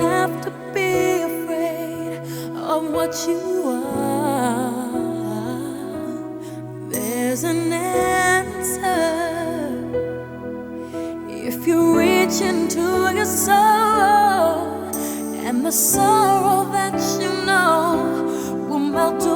have to be afraid of what you are. There's an answer if you reach into your soul, and the sorrow that you know will melt away.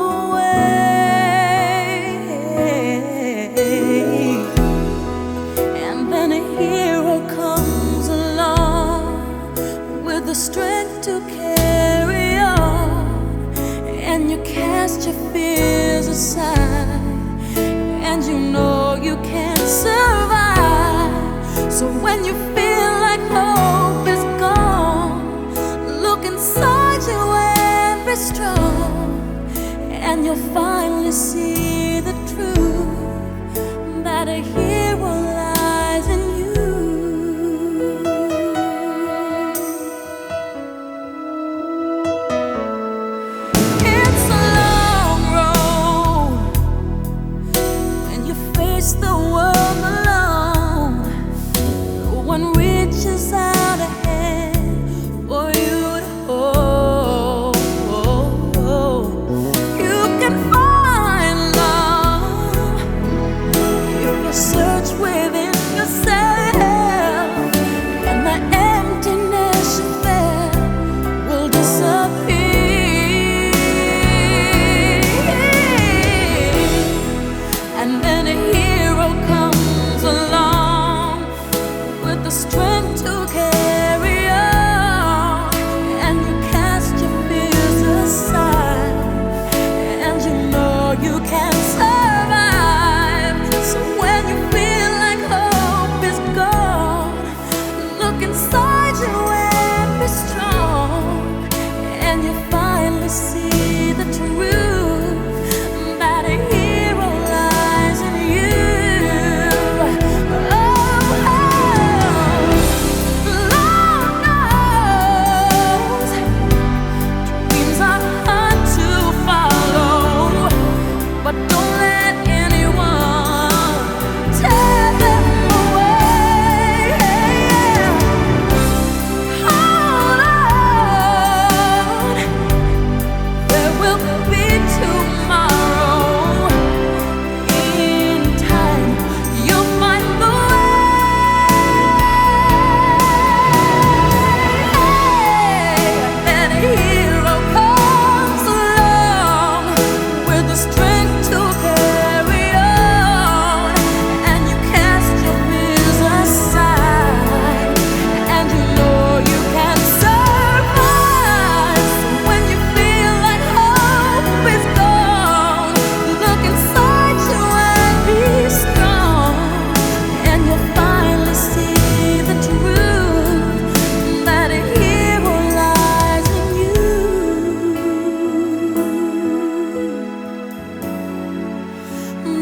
and you'll finally see the truth that here.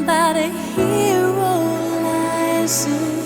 about a hero lies in